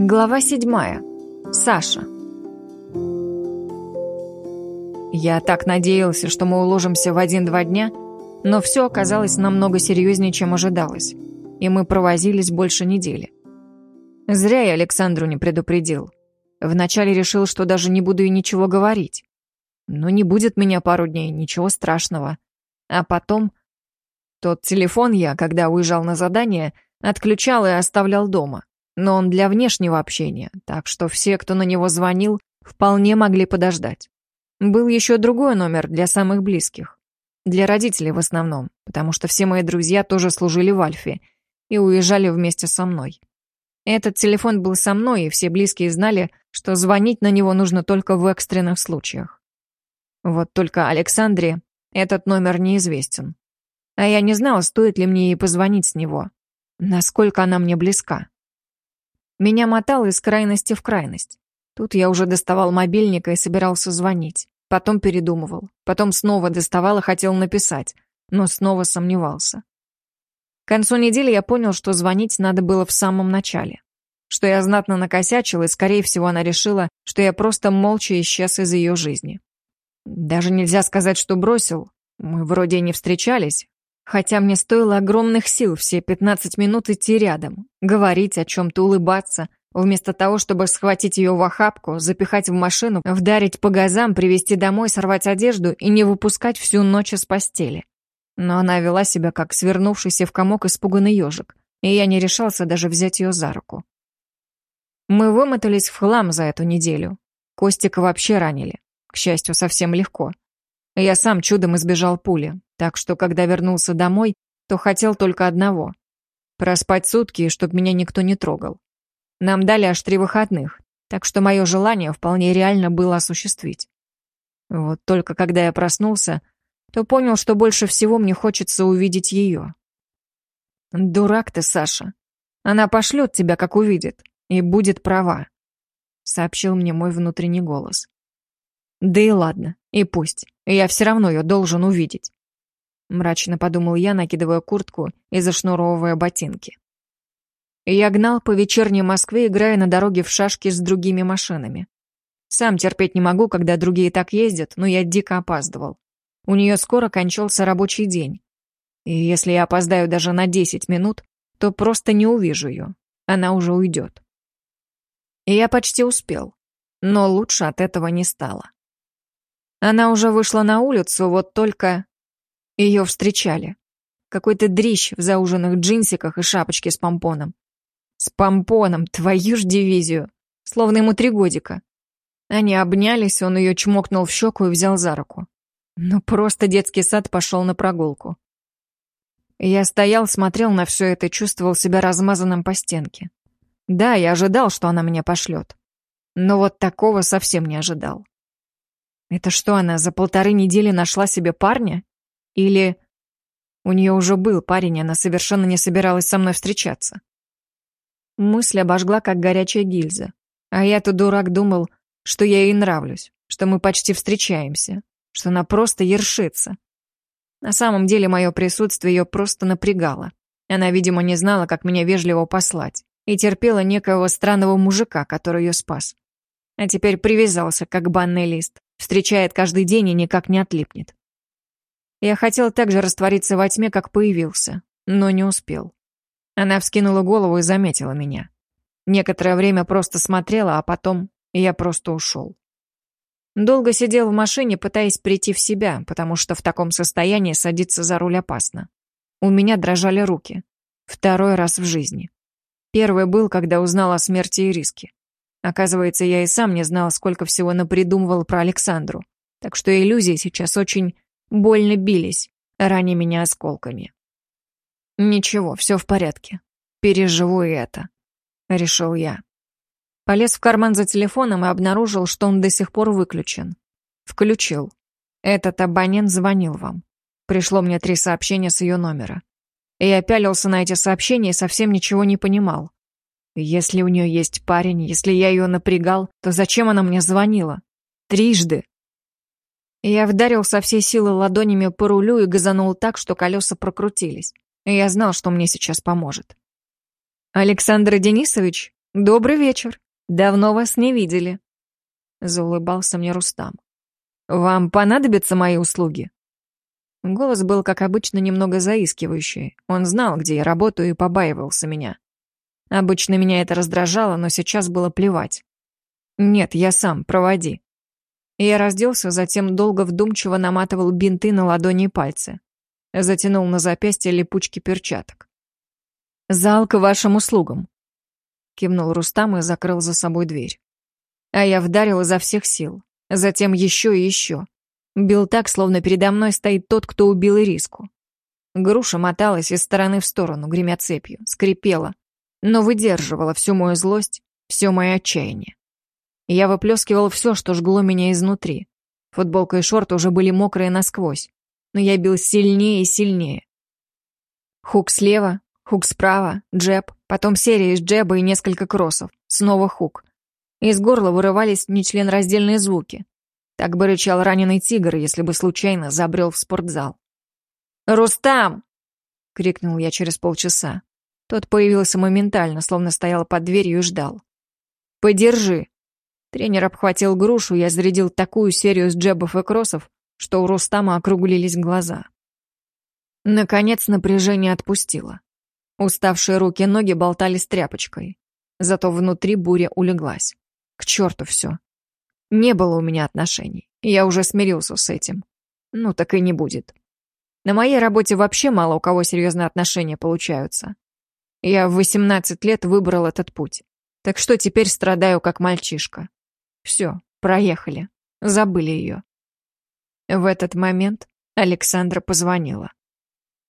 Глава седьмая. Саша. Я так надеялся, что мы уложимся в один-два дня, но все оказалось намного серьезнее, чем ожидалось, и мы провозились больше недели. Зря я Александру не предупредил. Вначале решил, что даже не буду и ничего говорить. Ну, не будет меня пару дней, ничего страшного. А потом... Тот телефон я, когда уезжал на задание, отключал и оставлял дома но он для внешнего общения, так что все, кто на него звонил, вполне могли подождать. Был еще другой номер для самых близких. Для родителей в основном, потому что все мои друзья тоже служили в Альфе и уезжали вместе со мной. Этот телефон был со мной, и все близкие знали, что звонить на него нужно только в экстренных случаях. Вот только Александре этот номер неизвестен. А я не знала, стоит ли мне ей позвонить с него. Насколько она мне близка. Меня мотало из крайности в крайность. Тут я уже доставал мобильника и собирался звонить. Потом передумывал. Потом снова доставал и хотел написать, но снова сомневался. К концу недели я понял, что звонить надо было в самом начале. Что я знатно накосячил, и, скорее всего, она решила, что я просто молча исчез из ее жизни. Даже нельзя сказать, что бросил. Мы вроде не встречались, Хотя мне стоило огромных сил все 15 минут идти рядом, говорить о чем-то, улыбаться, вместо того, чтобы схватить ее в охапку, запихать в машину, вдарить по газам, привезти домой, сорвать одежду и не выпускать всю ночь из постели. Но она вела себя как свернувшийся в комок испуганный ежик, и я не решался даже взять ее за руку. Мы вымотались в хлам за эту неделю. Костика вообще ранили. К счастью, совсем легко. Я сам чудом избежал пули, так что, когда вернулся домой, то хотел только одного — проспать сутки, и чтоб меня никто не трогал. Нам дали аж три выходных, так что мое желание вполне реально было осуществить. Вот только когда я проснулся, то понял, что больше всего мне хочется увидеть ее. «Дурак ты, Саша. Она пошлет тебя, как увидит, и будет права», — сообщил мне мой внутренний голос. «Да и ладно, и пусть. Я все равно ее должен увидеть. Мрачно подумал я, накидывая куртку и зашнуровывая ботинки. Я гнал по вечерней Москве, играя на дороге в шашки с другими машинами. Сам терпеть не могу, когда другие так ездят, но я дико опаздывал. У нее скоро кончался рабочий день. И если я опоздаю даже на 10 минут, то просто не увижу ее. Она уже уйдет. И я почти успел. Но лучше от этого не стало. Она уже вышла на улицу, вот только ее встречали. Какой-то дрищ в зауженных джинсиках и шапочке с помпоном. С помпоном, твою ж дивизию. Словно ему три годика. Они обнялись, он ее чмокнул в щеку и взял за руку. Ну, просто детский сад пошел на прогулку. Я стоял, смотрел на все это, чувствовал себя размазанным по стенке. Да, я ожидал, что она меня пошлет. Но вот такого совсем не ожидал. Это что, она за полторы недели нашла себе парня? Или у нее уже был парень, и она совершенно не собиралась со мной встречаться? Мысль обожгла, как горячая гильза. А я-то, дурак, думал, что я ей нравлюсь, что мы почти встречаемся, что она просто ершится. На самом деле мое присутствие ее просто напрягало. Она, видимо, не знала, как меня вежливо послать, и терпела некоего странного мужика, который ее спас. А теперь привязался, как банный лист. Встречает каждый день и никак не отлипнет. Я хотел так же раствориться во тьме, как появился, но не успел. Она вскинула голову и заметила меня. Некоторое время просто смотрела, а потом я просто ушел. Долго сидел в машине, пытаясь прийти в себя, потому что в таком состоянии садиться за руль опасно. У меня дрожали руки. Второй раз в жизни. Первый был, когда узнал о смерти Ириски. Оказывается, я и сам не знал, сколько всего напридумывал про Александру. Так что иллюзии сейчас очень больно бились, раня меня осколками. Ничего, все в порядке. Переживу и это. Решил я. Полез в карман за телефоном и обнаружил, что он до сих пор выключен. Включил. Этот абонент звонил вам. Пришло мне три сообщения с ее номера. И я пялился на эти сообщения и совсем ничего не понимал. Если у нее есть парень, если я ее напрягал, то зачем она мне звонила? Трижды. Я вдарил со всей силы ладонями по рулю и газанул так, что колеса прокрутились. И я знал, что мне сейчас поможет. «Александр Денисович, Добрый вечер. Давно вас не видели. Заулыбался мне Рустам. Вам понадобятся мои услуги? Голос был, как обычно, немного заискивающий. Он знал, где я работаю, и побаивался меня. Обычно меня это раздражало, но сейчас было плевать. «Нет, я сам, проводи». Я разделся, затем долго вдумчиво наматывал бинты на ладони и пальцы. Затянул на запястье липучки перчаток. «Зал к вашим услугам», — кивнул Рустам и закрыл за собой дверь. А я вдарил изо всех сил. Затем еще и еще. Бил так, словно передо мной стоит тот, кто убил Ириску. Груша моталась из стороны в сторону, гремя цепью, скрипела, но выдерживала всю мою злость, все мое отчаяние. Я выплескивал все, что жгло меня изнутри. Футболка и шорты уже были мокрые насквозь, но я бил сильнее и сильнее. Хук слева, хук справа, джеб, потом серия из джеба и несколько кроссов, снова хук. Из горла вырывались нечленораздельные звуки. Так бы рычал раненый тигр, если бы случайно забрел в спортзал. «Рустам!» — крикнул я через полчаса. Тот появился моментально, словно стоял под дверью и ждал. «Подержи!» Тренер обхватил грушу, я зарядил такую серию с джебов и кроссов, что у Рустама округлились глаза. Наконец напряжение отпустило. Уставшие руки и ноги болтались тряпочкой. Зато внутри буря улеглась. К черту все. Не было у меня отношений. Я уже смирился с этим. Ну, так и не будет. На моей работе вообще мало у кого серьезные отношения получаются. Я в 18 лет выбрал этот путь. Так что теперь страдаю как мальчишка. Все, проехали. Забыли ее. В этот момент Александра позвонила.